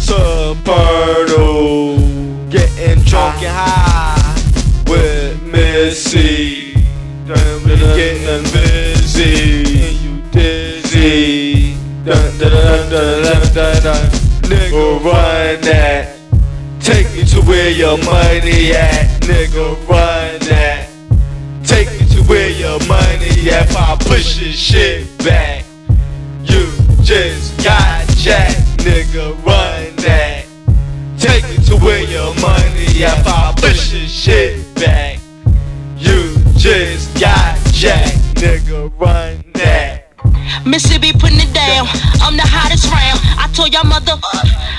Supernal, getting drunk and high with Missy. Getting busy, and you dizzy. Nigga, run that. Take me to where your money at, nigga. Run that. Take me to where your money at. If I push this shit back, your money. If I push this shit back, you just got jacked, nigga. Run that. Mississippi putting it down. I'm the hottest round. I told y'all mother,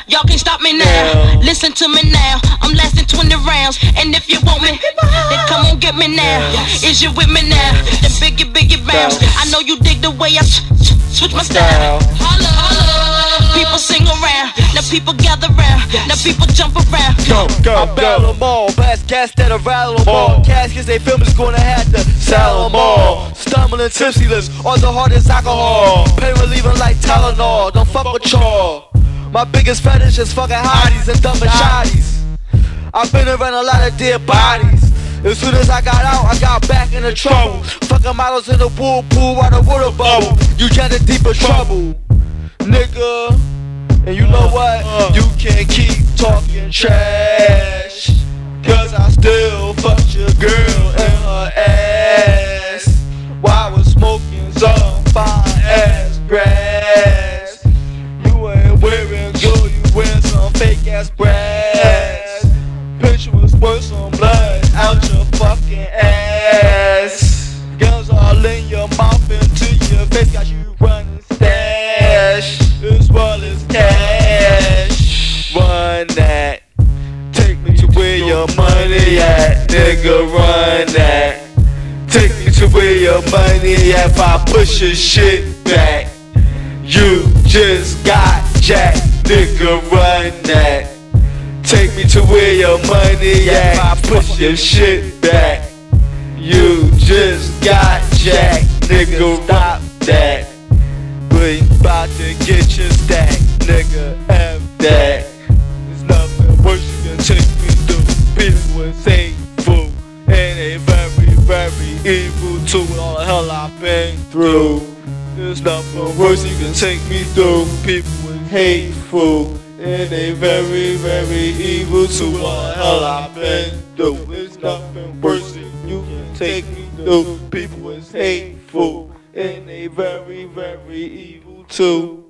y'all can't stop me now. Listen to me now. I'm lasting 20 rounds. And if you want me, then come on get me now. Is you with me now? The biggie, biggie bounce. I know you dig the way I switch my style. Holla, holla. People sing around. Now people gather round. Now people jump around. Go, go, I battle them all, blast gas that'll rattle them all. Caskets they film is gonna have to sell them all. Stumbling tipsyless on the hardest alcohol. Pain relieving like Tylenol, don't fuck with y'all. My biggest fetish is fucking hotties and dumb shotties. I've been around a lot of dead bodies. As soon as I got out, I got back into trouble. Fucking models in the pool, pool while the water bubble. You get in deeper trouble, nigga. And you know what? You can't keep talking trash. Cause I still fucked your girl in her ass. While I was smoking some fine ass grass. You ain't wearing gold, you wearing some fake ass brass. Picture was worth some blood out your fucking ass. Guns all in your mouth into your face, got you running nigga. Run that. Take me to where your money. If I push your shit back, you just got jacked, nigga. Run that. Take me to where your money at. If I push your shit back, you just got jacked, nigga. Stop that. We to get your stack, nigga. F that. Evil too. All the hell I've been through. There's nothing worse you can take me through. People was hateful and they very, very evil too. All the hell I've been through. There's nothing worse you can take me through. People was hateful and they very, very evil too.